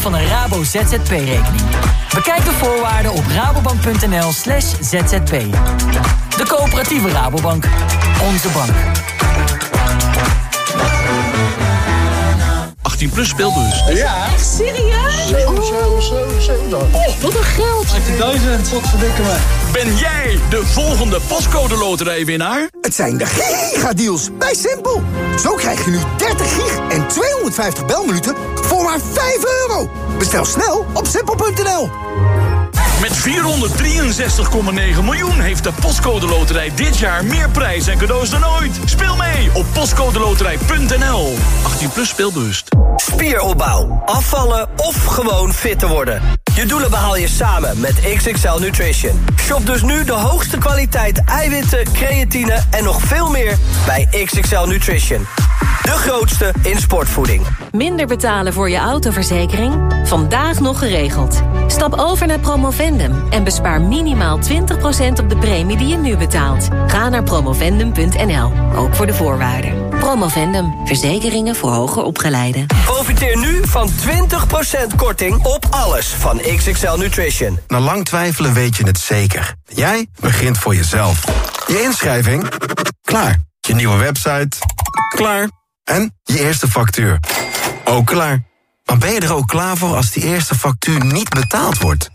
van een Rabo ZZP-rekening. Bekijk de voorwaarden op rabobank.nl slash zzp. De coöperatieve Rabobank. Onze bank. 18 plus speelbus. Ja. Echt serieus? 7, 7, 7, 7. Oh, wat een geld. 18.000, wat verdikken me. Ben jij de volgende pascode loterijwinnaar? Het zijn de gigadeals bij Simpel. Zo krijg je nu 30 gig en 250 belminuten voor maar 5 euro. Bestel snel op simpel.nl. Met 463,9 miljoen heeft de Postcode Loterij dit jaar meer prijs en cadeaus dan ooit. Speel mee op postcodeloterij.nl. 18 plus speelbewust. Spieropbouw, afvallen of gewoon fit te worden. Je doelen behaal je samen met XXL Nutrition. Shop dus nu de hoogste kwaliteit eiwitten, creatine en nog veel meer bij XXL Nutrition. De grootste in sportvoeding. Minder betalen voor je autoverzekering? Vandaag nog geregeld. Stap over naar Promovendum en bespaar minimaal 20% op de premie die je nu betaalt. Ga naar promovendum.nl, ook voor de voorwaarden. Promovendum, verzekeringen voor hoger opgeleiden. Profiteer nu van 20% korting op alles van XXL Nutrition. Na lang twijfelen weet je het zeker. Jij begint voor jezelf. Je inschrijving? Klaar. Je nieuwe website? Klaar. En je eerste factuur? Ook klaar. Maar ben je er ook klaar voor als die eerste factuur niet betaald wordt?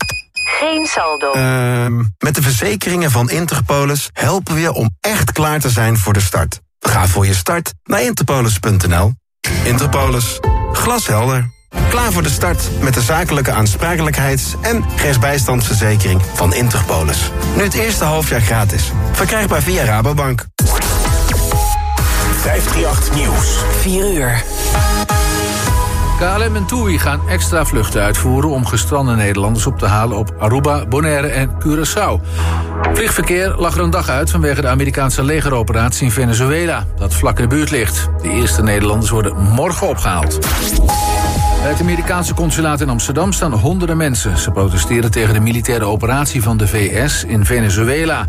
Geen saldo. Ehm met de verzekeringen van Interpolis helpen we je om echt klaar te zijn voor de start. Ga voor je start naar interpolis.nl. Interpolis. Glashelder. Klaar voor de start met de zakelijke aansprakelijkheids- en rechtsbijstandsverzekering van Interpolis. Nu het eerste halfjaar gratis. Verkrijgbaar via Rabobank. 538 Nieuws. 4 uur. KLM en TUI gaan extra vluchten uitvoeren om gestrande Nederlanders op te halen op Aruba, Bonaire en Curaçao. Vliegverkeer lag er een dag uit vanwege de Amerikaanse legeroperatie in Venezuela, dat vlak in de buurt ligt. De eerste Nederlanders worden morgen opgehaald. Bij het Amerikaanse consulaat in Amsterdam staan honderden mensen. Ze protesteren tegen de militaire operatie van de VS in Venezuela.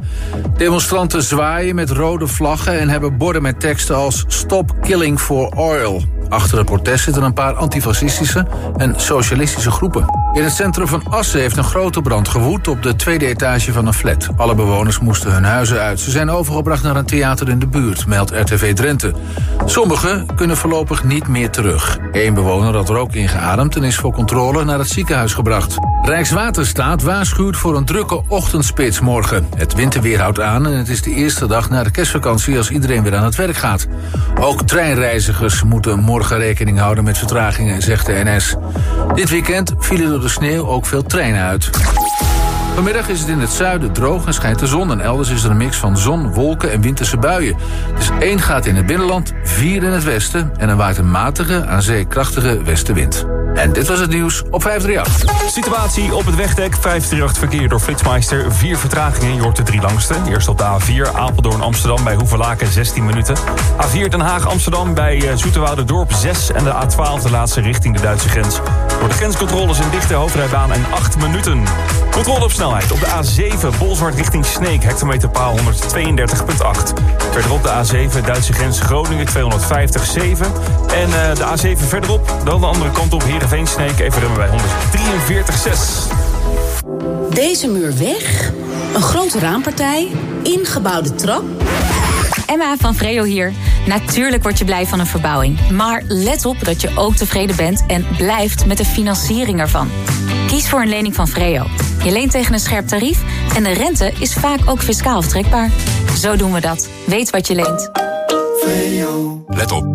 Demonstranten zwaaien met rode vlaggen en hebben borden met teksten als Stop Killing for Oil. Achter het protest zitten een paar antifascistische en socialistische groepen. In het centrum van Assen heeft een grote brand gewoed op de tweede etage van een flat. Alle bewoners moesten hun huizen uit. Ze zijn overgebracht naar een theater in de buurt, meldt RTV Drenthe. Sommigen kunnen voorlopig niet meer terug. Eén bewoner had er ook ingeademd en is voor controle naar het ziekenhuis gebracht. Rijkswaterstaat waarschuwt voor een drukke ochtendspits morgen. Het winterweer houdt aan en het is de eerste dag na de kerstvakantie als iedereen weer aan het werk gaat. Ook treinreizigers moeten morgen rekening houden met vertragingen, zegt de NS. Dit weekend vielen door de sneeuw ook veel treinen uit. Vanmiddag is het in het zuiden droog en schijnt de zon. En elders is er een mix van zon, wolken en winterse buien. Dus één gaat in het binnenland, vier in het westen... en er waait een matige, aan zee krachtige westenwind. En dit was het nieuws op 538. Situatie op het wegdek. 538 verkeer door Flitsmeister. Vier vertragingen, je hoort de drie langste. Eerst op de A4 Apeldoorn Amsterdam bij Hoevelaken 16 minuten. A4 Den Haag Amsterdam bij eh, Zoeterwoude-dorp 6. En de A12 de laatste richting de Duitse grens. Door de grenscontroles in dichte hoofdrijbaan en 8 minuten. Controle op op de A7 Bolzwart richting Sneek. Hectometerpaal 132.8. Verderop de A7 Duitse grens Groningen 250.7. En uh, de A7 verderop, dan de andere kant op Heerenveen Sneek. Even remmen bij 143.6. Deze muur weg, een grote raampartij, ingebouwde trap. Emma van Vreo hier. Natuurlijk word je blij van een verbouwing. Maar let op dat je ook tevreden bent en blijft met de financiering ervan. Kies voor een lening van Vreo. Je leent tegen een scherp tarief en de rente is vaak ook fiscaal aftrekbaar. Zo doen we dat. Weet wat je leent. Let op.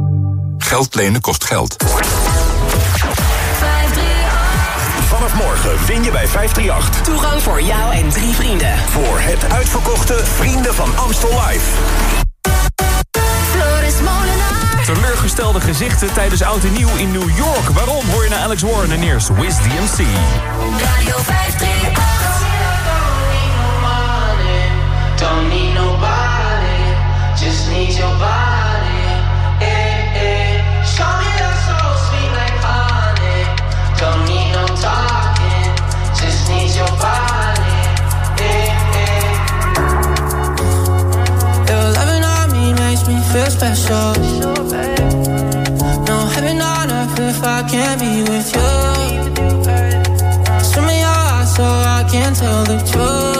Geld lenen kost geld. Vanaf morgen win je bij 538. Toegang voor jou en drie vrienden. Voor het uitverkochte Vrienden van Amstel Live. Teleurgestelde gezichten tijdens Oud en Nieuw in New York. Waarom hoor je naar Alex Warren en eerst Wiz DMC. Radio 538. Don't need nobody, just need your body. Show me that soul sweet like honey. Don't need no talking, just need your body. feel special. No heaven on earth if I can't be with you. Show me your eyes so I can tell the truth.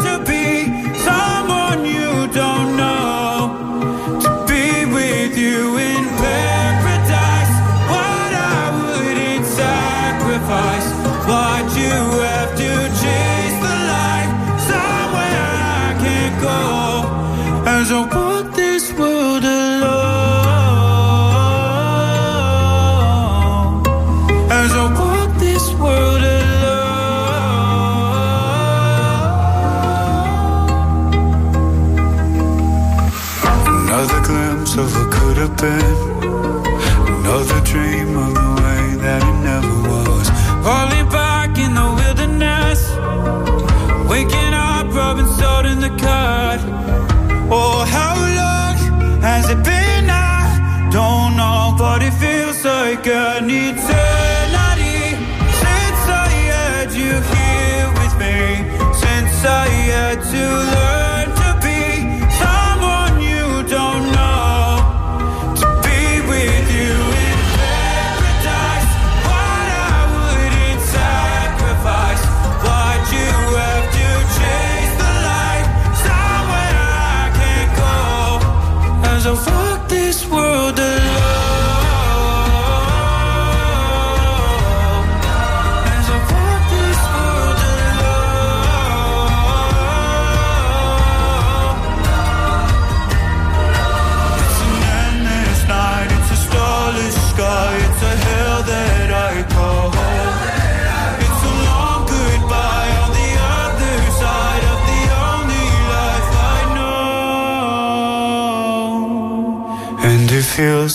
could have been another dream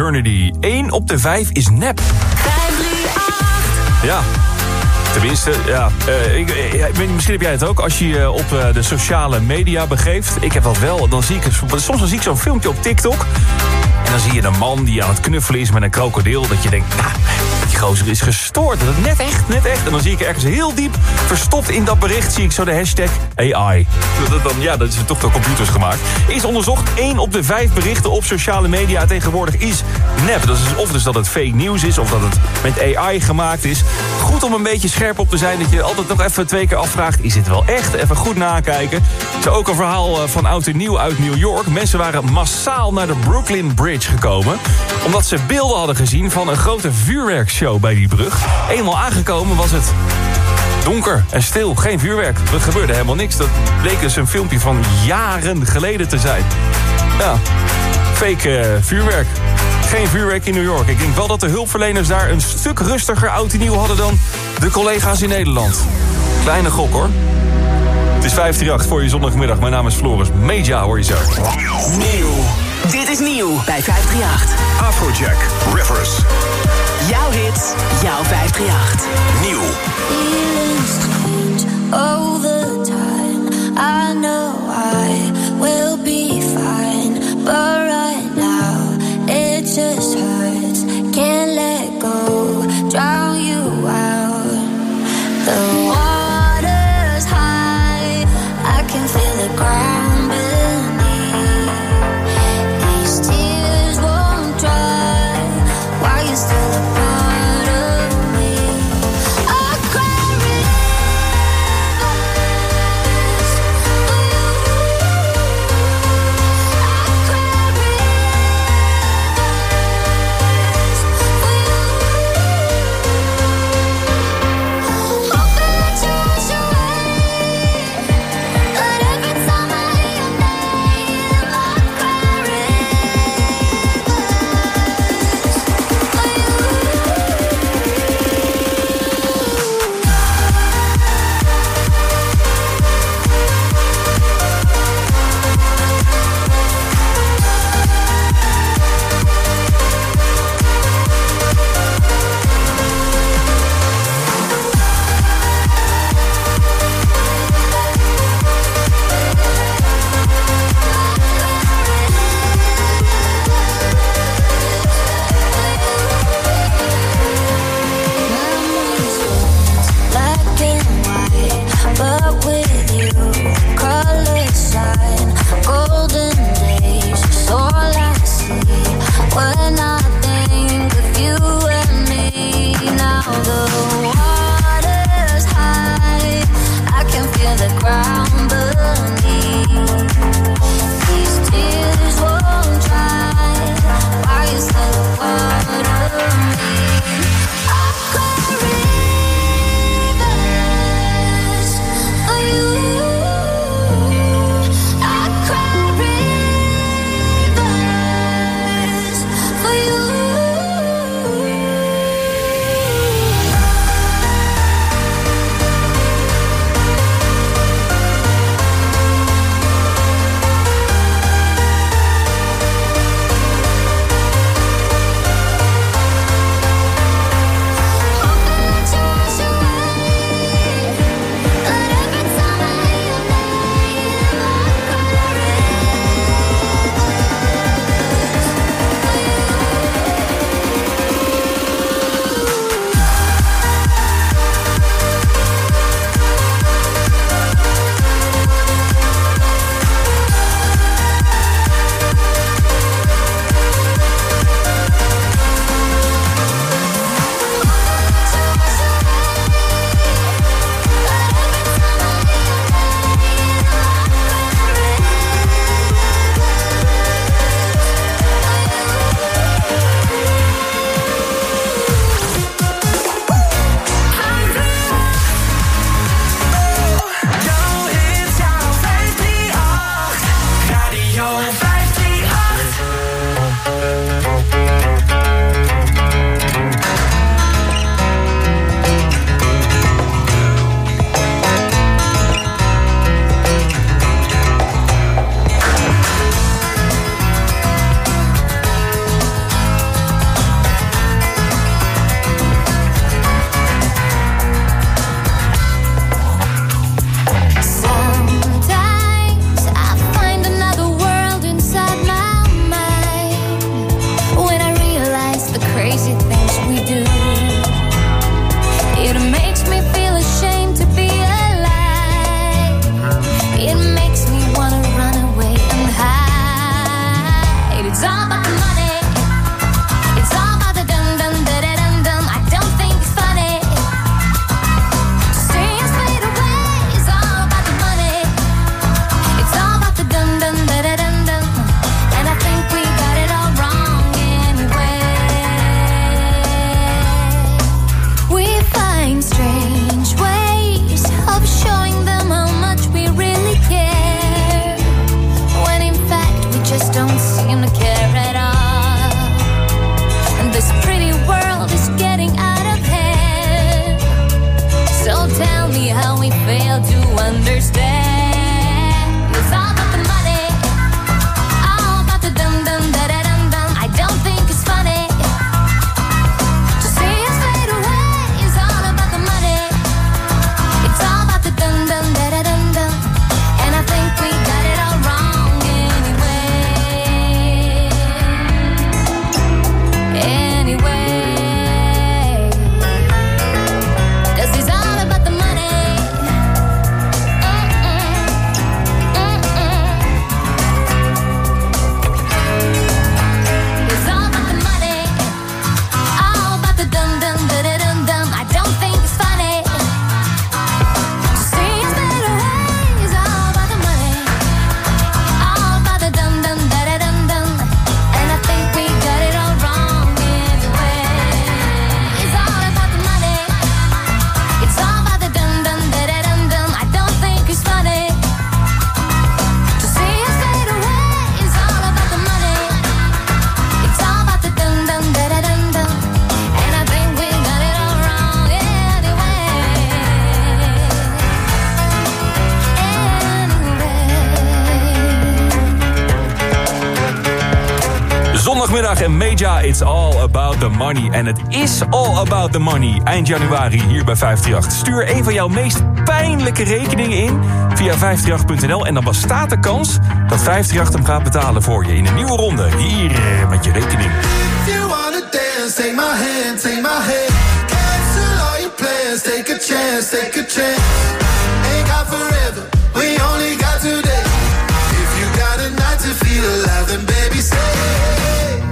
Eternity. 1 op de 5 is nep. Ja. Tenminste, ja, eh, ik, eh, misschien heb jij het ook. Als je je op de sociale media begeeft. Ik heb dat wel. Dan zie ik, soms dan zie ik zo'n filmpje op TikTok. En dan zie je een man die aan het knuffelen is met een krokodil. Dat je denkt, nou, gozer is gestoord. Dat is net echt, net echt. En dan zie ik ergens heel diep, verstopt in dat bericht... zie ik zo de hashtag AI. Dan, ja, dat is toch door computers gemaakt. Is onderzocht, één op de vijf berichten op sociale media tegenwoordig is nep. Dat is of dus dat het fake nieuws is, of dat het met AI gemaakt is. Goed om een beetje scherp op te zijn, dat je altijd nog even twee keer afvraagt... is dit wel echt? Even goed nakijken. Zo ook een verhaal eh, van oud en nieuw uit New York. Mensen waren massaal naar de Brooklyn Bridge gekomen... omdat ze beelden hadden gezien van een grote vuurwerkshow bij die brug. Eenmaal aangekomen was het donker en stil, geen vuurwerk. Er gebeurde helemaal niks. Dat bleek dus een filmpje van jaren geleden te zijn. Ja, fake eh, vuurwerk. Geen vuurwerk in New York. Ik denk wel dat de hulpverleners daar een stuk rustiger oud en nieuw hadden... dan de collega's in Nederland. Kleine gok hoor. Het is 538 voor je zondagmiddag. Mijn naam is Floris. Meja hoor je zo. Nieuw. Dit is nieuw bij 538. Afrojack, Rivers. Jouw hits, jouw 538. Nieuw. all the time. I know I will be fine, but right now it just hurts. Can't let go, drown Money. En het is all about the money. Eind januari hier bij 538. Stuur een van jouw meest pijnlijke rekeningen in via 538.nl. En dan bestaat de kans dat 538 hem gaat betalen voor je in een nieuwe ronde. Hier eh, met je rekening. If you wanna dance, take my hand, take my. Cancel all your plans, take a chance, take a chance. We only got today. If you got to feel then baby say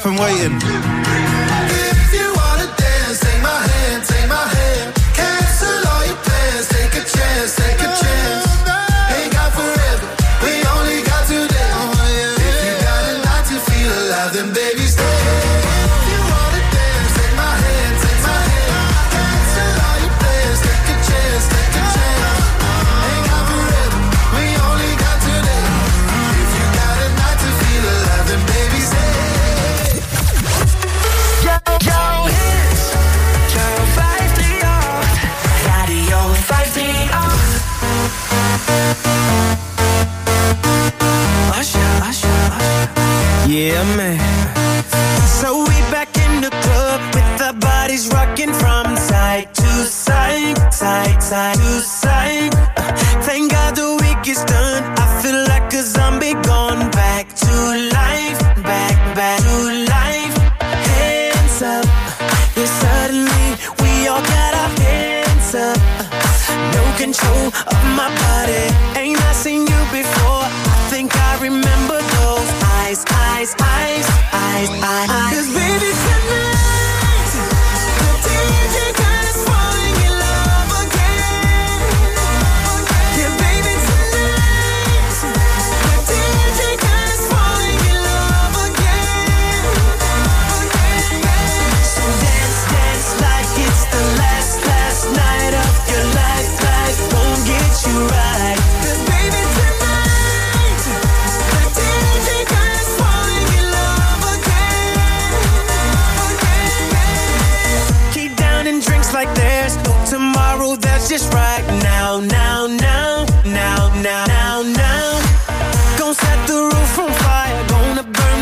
up and waiting.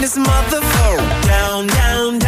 this motherfucker down, down, down.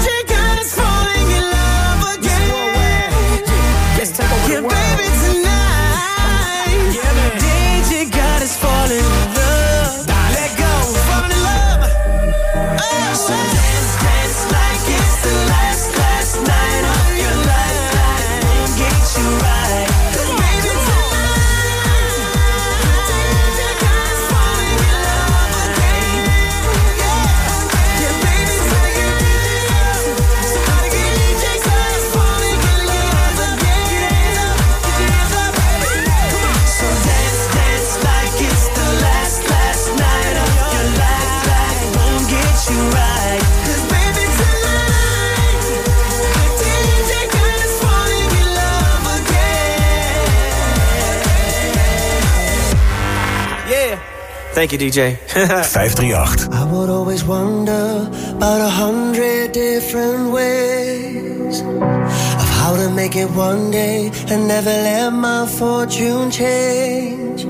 Thank you, DJ. 538. I would always wonder about a hundred different ways of how to make it one day and never let my fortune change.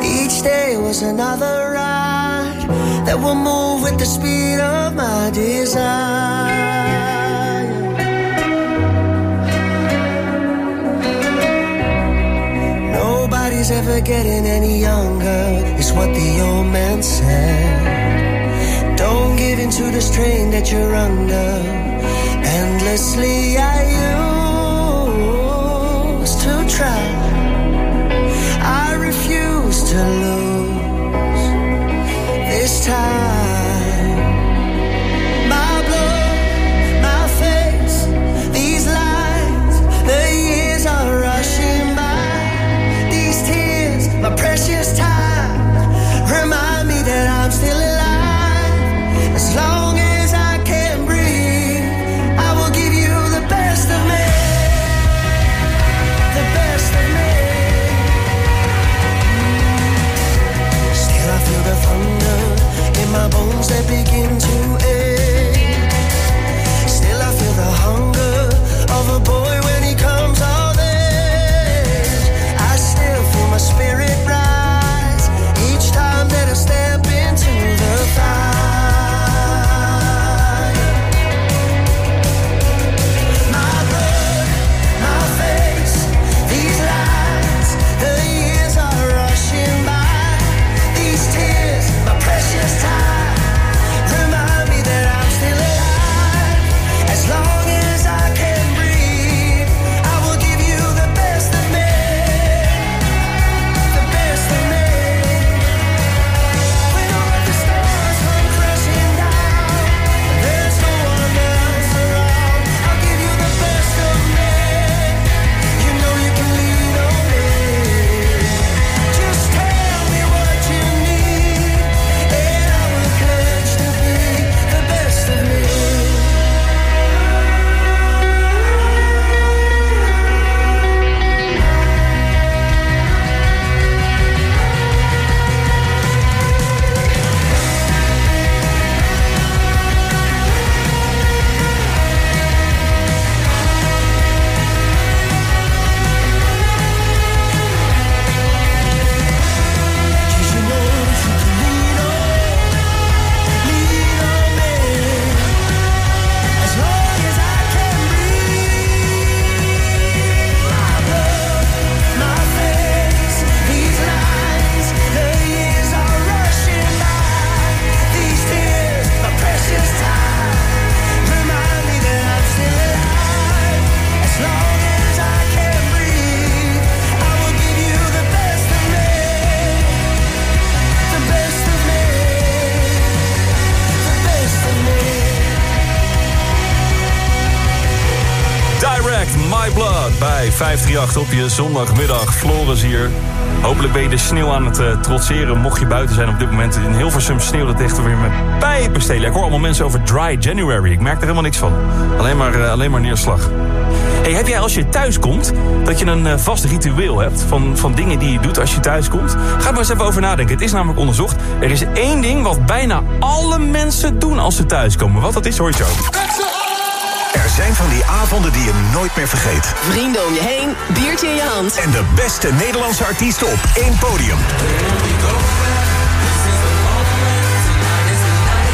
Each day was another ride that will move with the speed of my desire. Nobody's ever getting any younger, is what the old man said. Don't give in to the strain that you're under. Endlessly, I used to try. I refuse to lose this time. songs that begin to 538 op je zondagmiddag. Floris hier. Hopelijk ben je de sneeuw aan het uh, trotseren. Mocht je buiten zijn op dit moment in Hilversum sneeuwt het echt weer met pijpen stelen. Ik hoor allemaal mensen over dry January. Ik merk er helemaal niks van. Alleen maar, uh, alleen maar neerslag. Hey, heb jij als je thuis komt, dat je een uh, vast ritueel hebt... Van, van dingen die je doet als je thuis komt? Ga maar eens even over nadenken. Het is namelijk onderzocht. Er is één ding wat bijna alle mensen doen als ze thuiskomen. Wat dat is, hoor je zo. Er zijn van die avonden die je nooit meer vergeet. Vrienden om je heen, biertje in je hand. En de beste Nederlandse artiesten op één podium.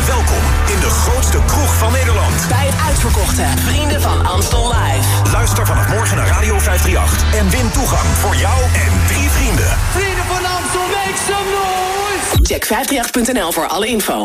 Welkom in de grootste kroeg van Nederland. Bij het uitverkochte Vrienden van Amstel Live. Luister vanaf morgen naar Radio 538 en win toegang voor jou en drie vrienden. Vrienden van Amstel, make some noise! Check 538.nl voor alle info.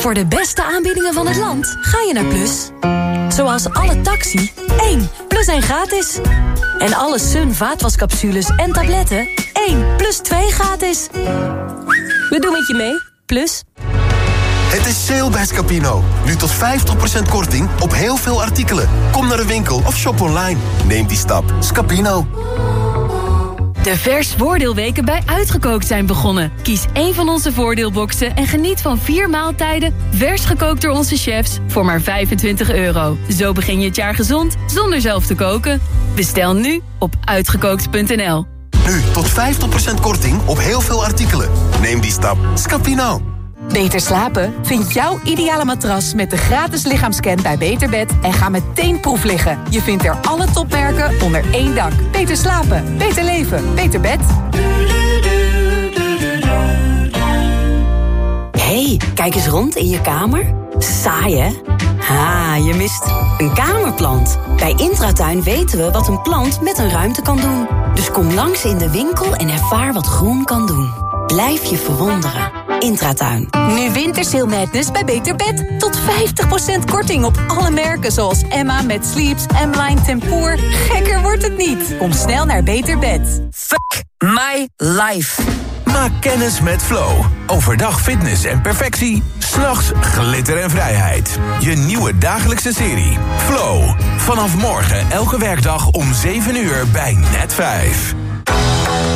Voor de beste aanbiedingen van het land ga je naar Plus. Zoals alle taxi, 1 plus 1 gratis. En alle Sun vaatwascapsules en tabletten, 1 plus 2 gratis. We doen met je mee, Plus. Het is sale bij Scapino. Nu tot 50% korting op heel veel artikelen. Kom naar de winkel of shop online. Neem die stap. Scapino. De vers voordeelweken bij Uitgekookt zijn begonnen. Kies één van onze voordeelboxen en geniet van vier maaltijden... vers gekookt door onze chefs voor maar 25 euro. Zo begin je het jaar gezond zonder zelf te koken. Bestel nu op uitgekookt.nl. Nu tot 50% korting op heel veel artikelen. Neem die stap. Scapino. Beter slapen? Vind jouw ideale matras met de gratis lichaamscan bij Beterbed en ga meteen proef liggen. Je vindt er alle topmerken onder één dak. Beter slapen, beter leven, beter bed. hey, kijk eens rond in je kamer. Saai, hè? Ha, je mist een kamerplant. Bij Intratuin weten we wat een plant met een ruimte kan doen. Dus kom langs in de winkel en ervaar wat groen kan doen. Blijf je verwonderen. Intratuin. Nu Wintersale Madness bij Beter Bed. Tot 50% korting op alle merken zoals Emma met Sleeps, M-Line Tempoor. Gekker wordt het niet. Kom snel naar Beter Bed. Fuck my life. Maak kennis met Flow. Overdag fitness en perfectie. S'nachts glitter en vrijheid. Je nieuwe dagelijkse serie. Flow. Vanaf morgen elke werkdag om 7 uur bij Net 5.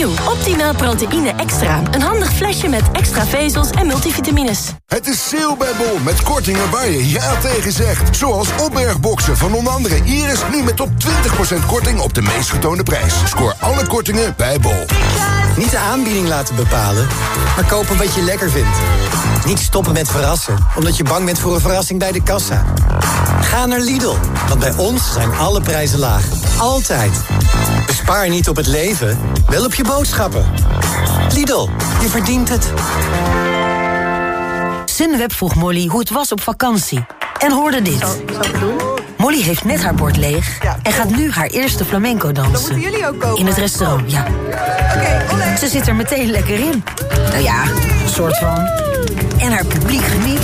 Nieuw Optimaal Proteïne Extra. Een handig flesje met extra vezels en multivitamines. Het is sale bij Bol met kortingen waar je ja tegen zegt. Zoals opbergboxen van onder andere Iris. Nu met tot 20% korting op de meest getoonde prijs. Scoor alle kortingen bij Bol. Niet de aanbieding laten bepalen, maar kopen wat je lekker vindt. Niet stoppen met verrassen, omdat je bang bent voor een verrassing bij de kassa. Ga naar Lidl, want bij ons zijn alle prijzen laag. Altijd. Bespaar niet op het leven, wel op je boodschappen. Lidl, je verdient het. Sunweb vroeg Molly hoe het was op vakantie. En hoorde dit. Molly heeft net haar bord leeg en gaat nu haar eerste flamenco dansen. Dan moeten jullie ook komen. In het restaurant, ja. Ze zit er meteen lekker in. Nou ja, een soort van. En haar publiek geniet.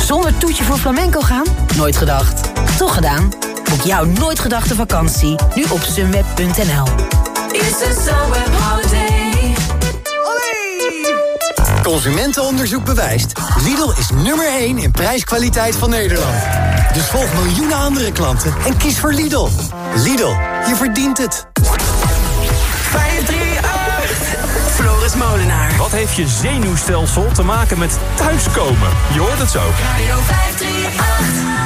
Zonder toetje voor flamenco gaan? Nooit gedacht. Toch gedaan? Boek jouw nooit gedachte vakantie nu op sunweb.nl. Consumentenonderzoek bewijst. Lidl is nummer 1 in prijskwaliteit van Nederland. Dus volg miljoenen andere klanten en kies voor Lidl. Lidl, je verdient het. 538. Floris Molenaar. Wat heeft je zenuwstelsel te maken met thuiskomen? Je hoort het zo. Radio 538.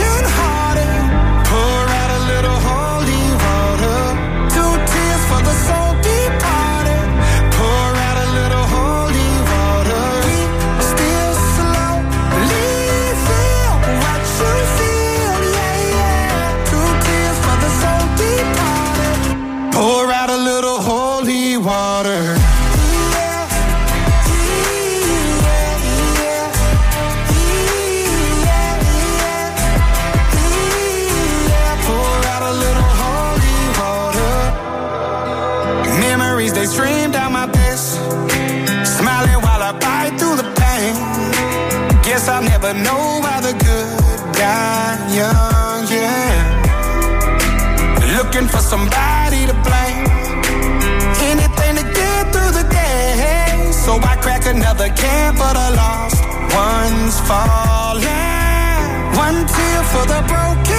for the broken.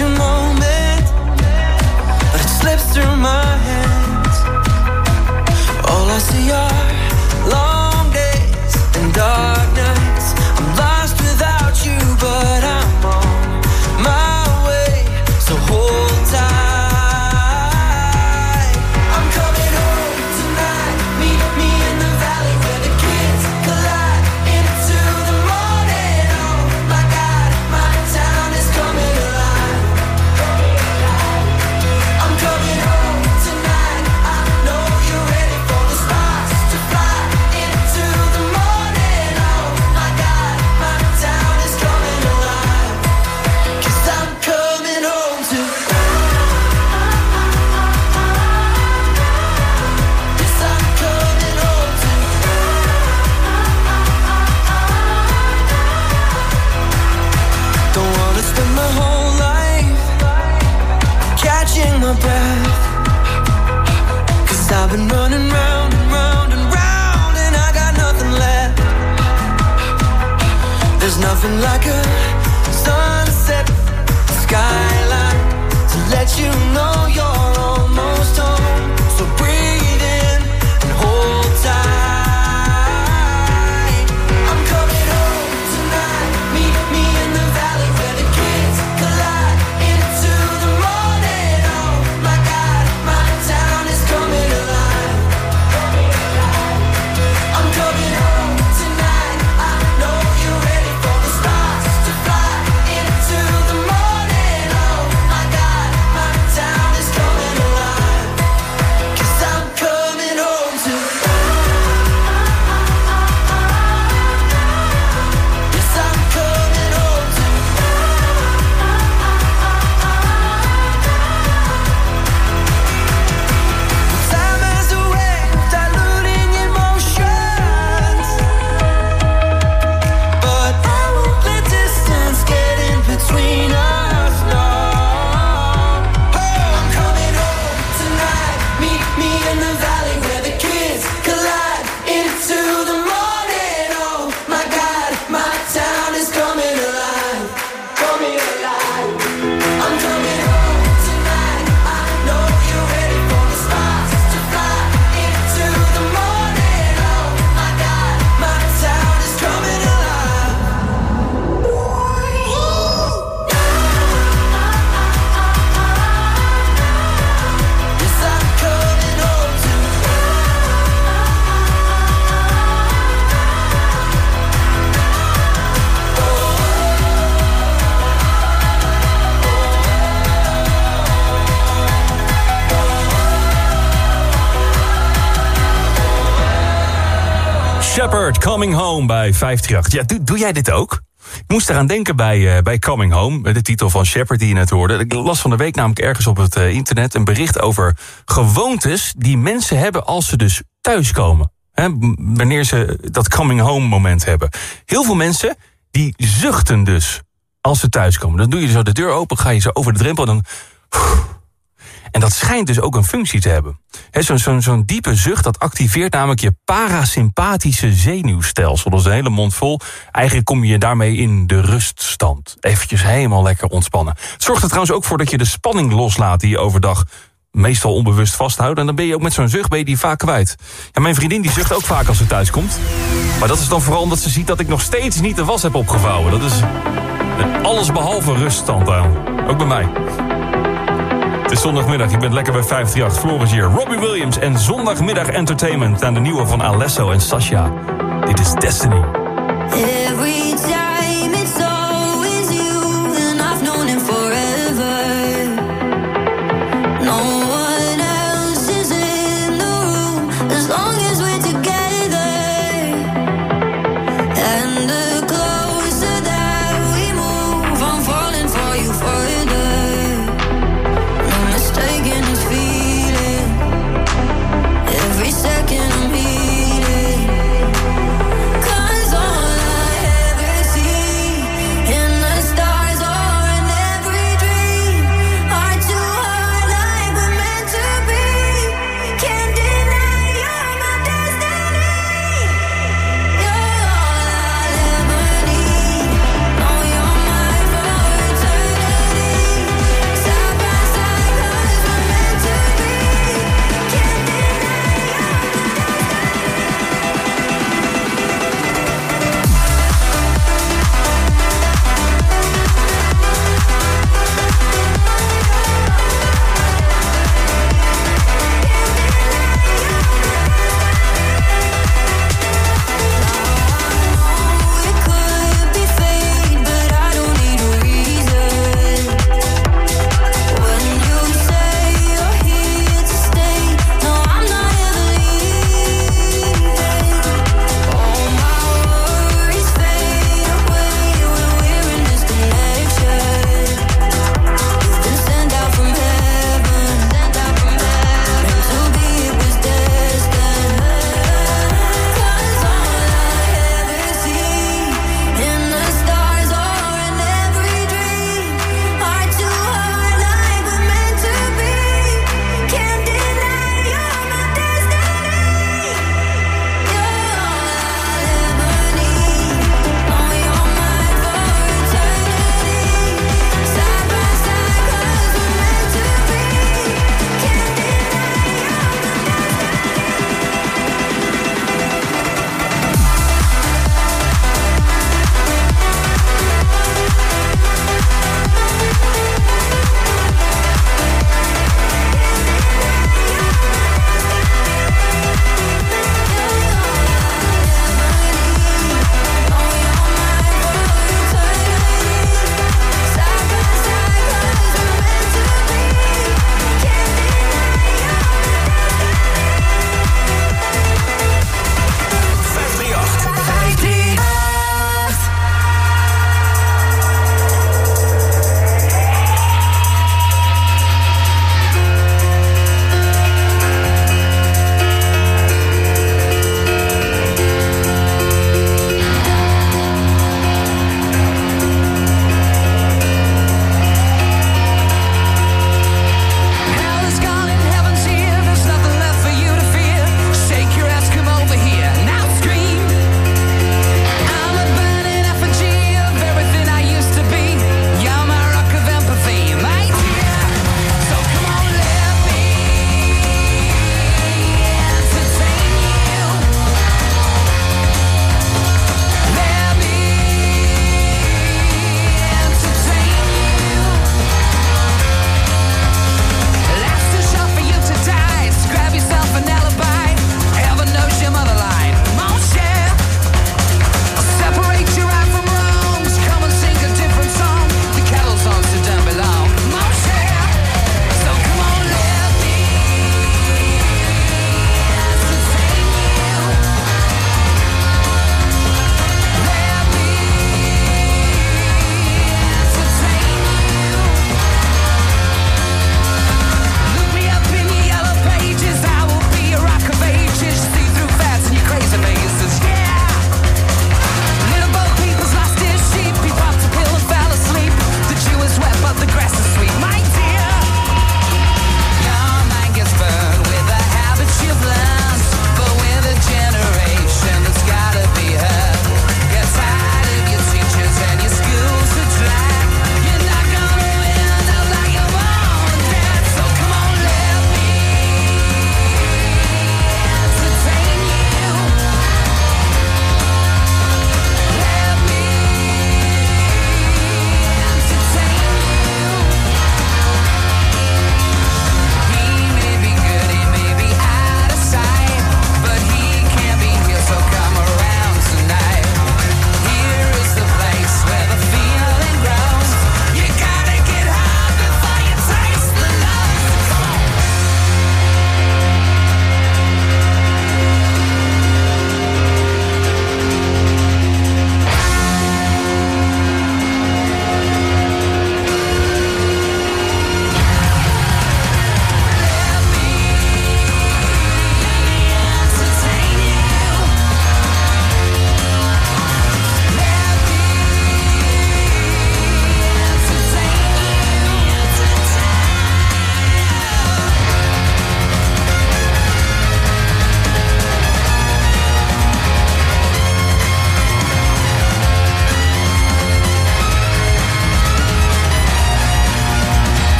you know Coming Home bij 538. Ja, doe, jij dit ook? Ik moest eraan denken bij, uh, bij Coming Home, de titel van Shepard die je net hoorde. Ik las van de week namelijk ergens op het uh, internet een bericht over gewoontes die mensen hebben als ze dus thuiskomen. Hè, wanneer ze dat coming home moment hebben. Heel veel mensen die zuchten dus als ze thuiskomen. Dan doe je zo de deur open, ga je zo over de drempel dan... En dat schijnt dus ook een functie te hebben. Zo'n zo, diepe zucht, dat activeert namelijk je parasympathische zenuwstelsel. Dat is een hele mond vol. Eigenlijk kom je daarmee in de ruststand. Eventjes helemaal lekker ontspannen. Het zorgt er trouwens ook voor dat je de spanning loslaat... die je overdag meestal onbewust vasthoudt. En dan ben je ook met zo'n zucht ben die vaak kwijt. Ja, mijn vriendin die zucht ook vaak als ze thuis komt. Maar dat is dan vooral omdat ze ziet dat ik nog steeds niet de was heb opgevouwen. Dat is alles behalve ruststand aan. Ook bij mij. Het is zondagmiddag, ik ben lekker bij 538. Floris hier, Robbie Williams en Zondagmiddag Entertainment... aan de nieuwe van Alesso en Sasha. Dit is Destiny. Every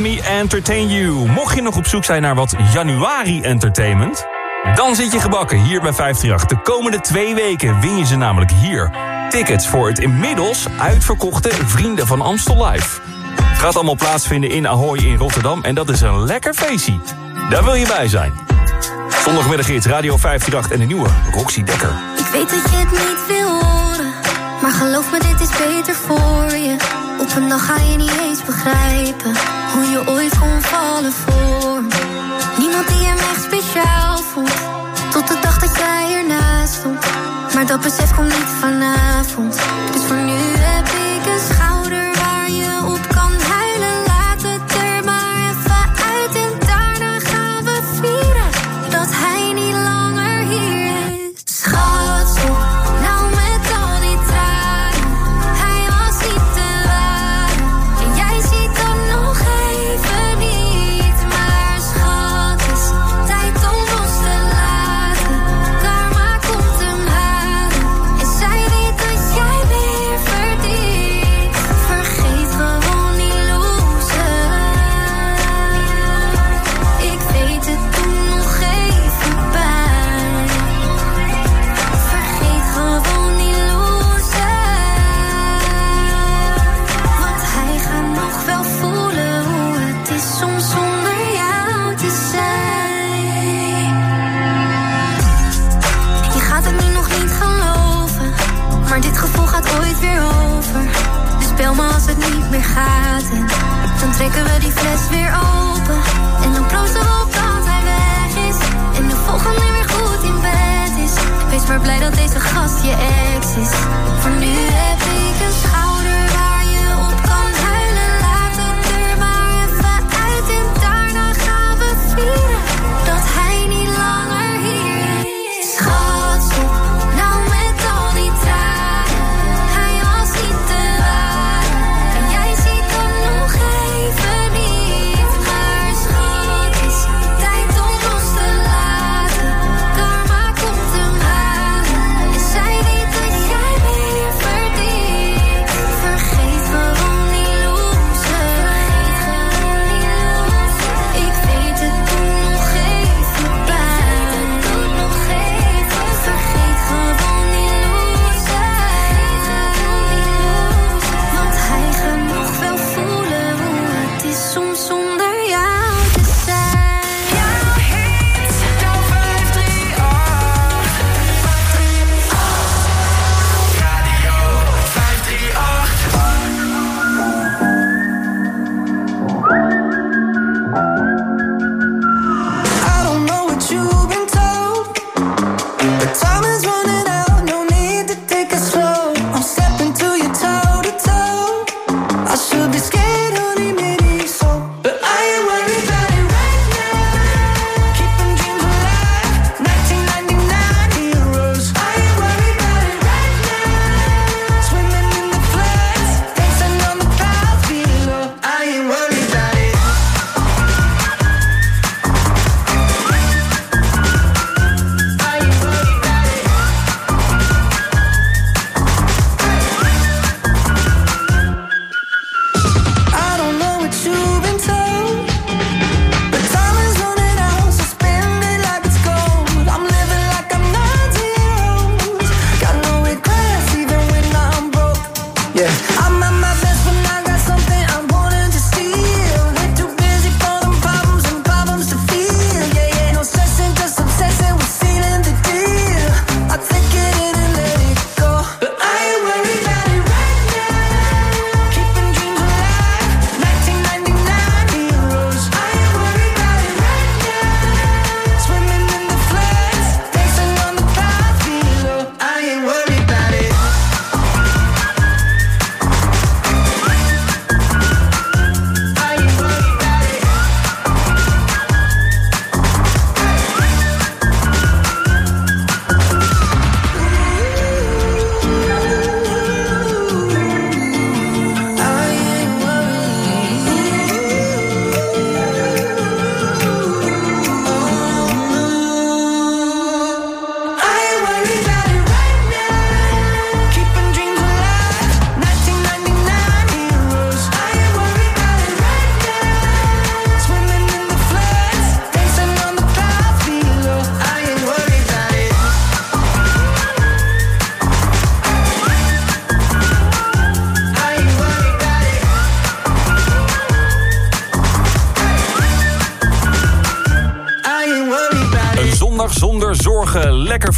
Me Entertain You. Mocht je nog op zoek zijn naar wat januari entertainment... dan zit je gebakken hier bij 538. De komende twee weken win je ze namelijk hier. Tickets voor het inmiddels uitverkochte Vrienden van Amstel Live. Het gaat allemaal plaatsvinden in Ahoy in Rotterdam... en dat is een lekker feestje. Daar wil je bij zijn. Zondagmiddag hits Radio 538 en de nieuwe Roxy Dekker. Ik weet dat je het niet wil maar geloof me, dit is beter voor je. Op een dag ga je niet eens begrijpen hoe je ooit kon vallen voor me. Niemand die hem echt speciaal vond, tot de dag dat jij ernaast stond. Maar dat besef komt niet vanavond, dus voor nu heb ik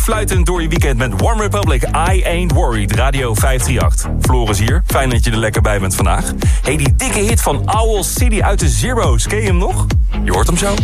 fluitend door je weekend met Warm Republic. I Ain't Worried, Radio 538. Floris hier, fijn dat je er lekker bij bent vandaag. hey, die dikke hit van Owl City uit de Zero's, ken je hem nog? Je hoort hem zo.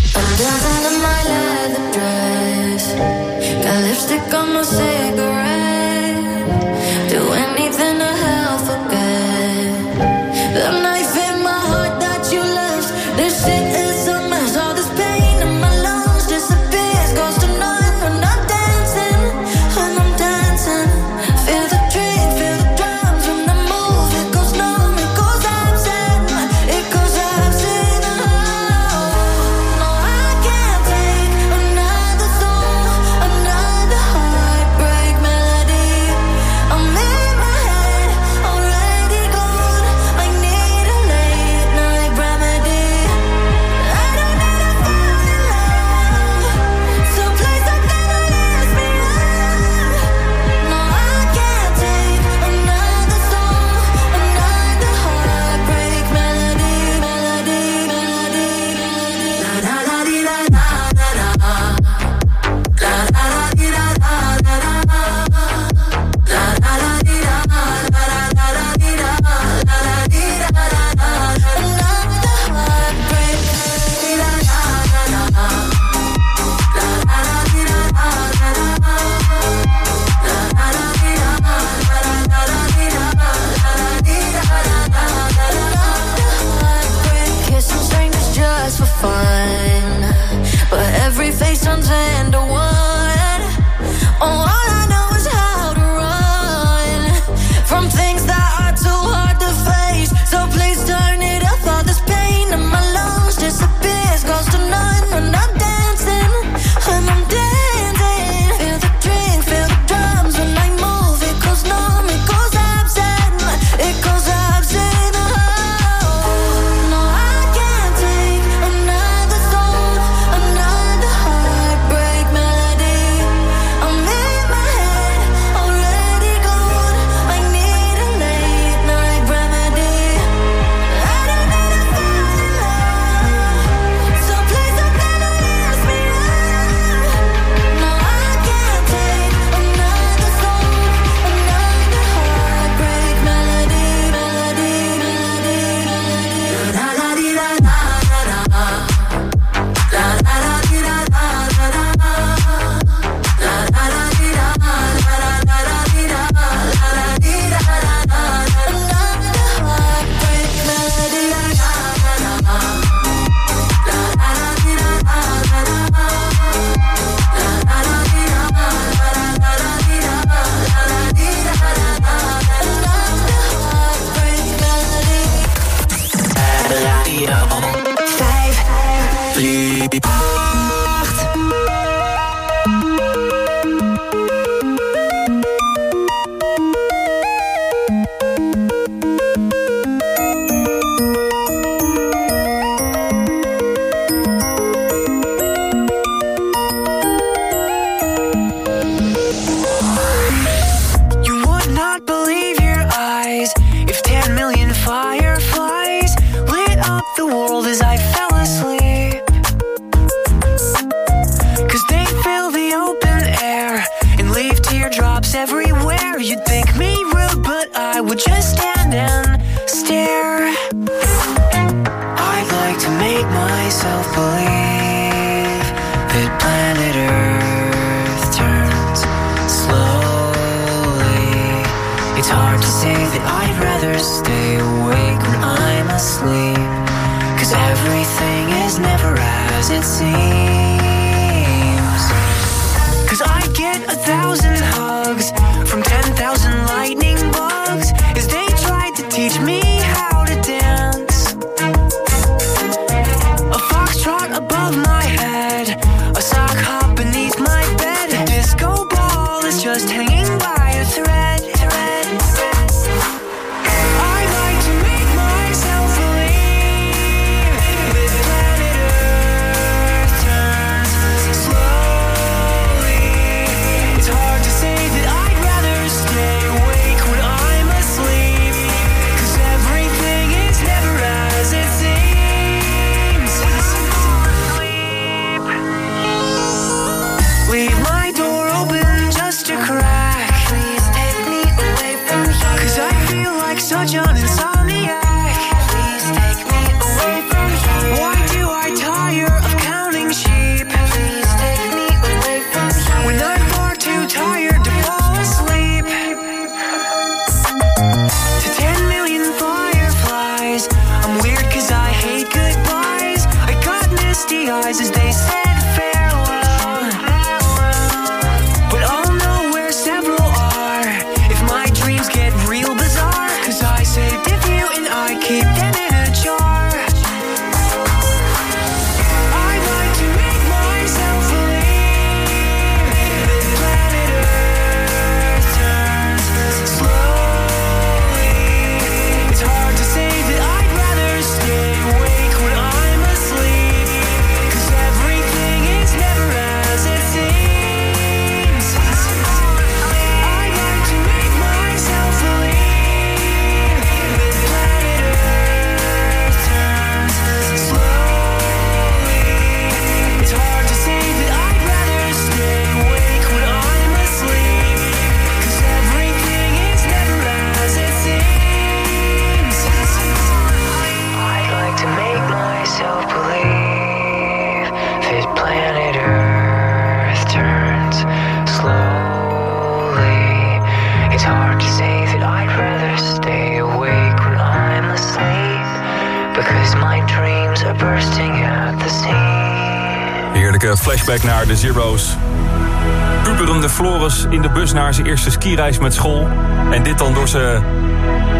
Zijn skireis met school. En dit dan door zijn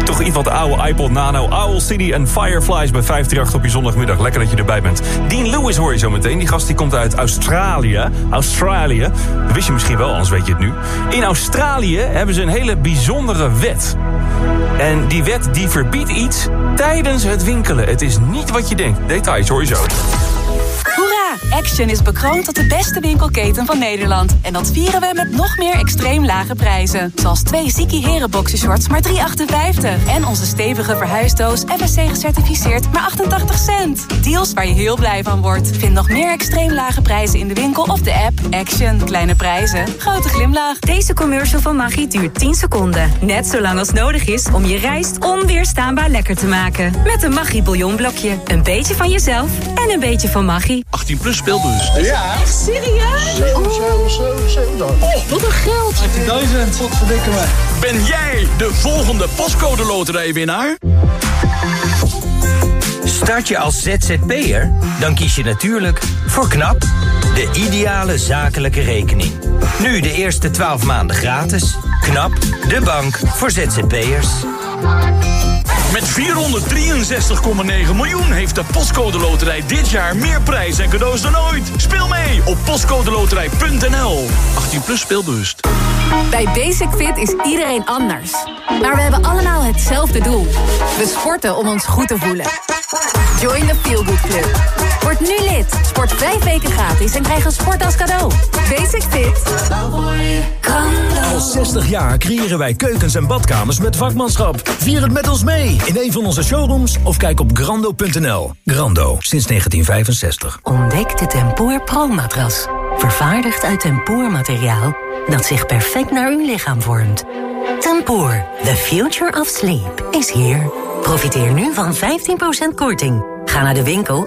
toch iets wat oude iPod Nano, Owl City en Fireflies bij 538 op je zondagmiddag. Lekker dat je erbij bent. Dean Lewis hoor je zo meteen. Die gast die komt uit Australië. Australië. Dat wist je misschien wel, anders weet je het nu. In Australië hebben ze een hele bijzondere wet. En die wet die verbiedt iets tijdens het winkelen. Het is niet wat je denkt. Details hoor je zo. Action is bekroond tot de beste winkelketen van Nederland. En dat vieren we met nog meer extreem lage prijzen. Zoals twee Ziki Heren boxershorts maar 3,58. En onze stevige verhuisdoos FSC gecertificeerd maar 88 cent. Deals waar je heel blij van wordt. Vind nog meer extreem lage prijzen in de winkel of de app. Action. Kleine prijzen. Grote glimlach. Deze commercial van Maggi duurt 10 seconden. Net zo lang als nodig is om je rijst onweerstaanbaar lekker te maken. Met een Maggi bouillonblokje. Een beetje van jezelf en een beetje van Maggi. 18 plus speelbus. Ja. Echt serieus? Oh, wat een geld. 18.000. Wat verdikken me. Ben jij de volgende postcode loterijwinnaar? Start je als ZZP'er? Dan kies je natuurlijk voor KNAP, de ideale zakelijke rekening. Nu de eerste 12 maanden gratis. KNAP, de bank voor ZZP'ers. Met 463,9 miljoen heeft de Postcode Loterij dit jaar meer prijs en cadeaus dan ooit. Speel mee op postcodeloterij.nl. 18 plus speelbewust. Bij Basic Fit is iedereen anders. Maar we hebben allemaal hetzelfde doel. We sporten om ons goed te voelen. Join the Feel Good Club. Word nu lid. Sport vijf weken gratis en krijg een sport als cadeau. Basic Fit. Al 60 jaar creëren wij keukens en badkamers met vakmanschap. Vier het met ons mee in een van onze showrooms of kijk op grando.nl. Grando, sinds 1965. Ontdek de Tempoor Pro-matras. Vervaardigd uit tempoormateriaal dat zich perfect naar uw lichaam vormt. Tempoor, the future of sleep, is here. Profiteer nu van 15% korting. Ga naar de winkel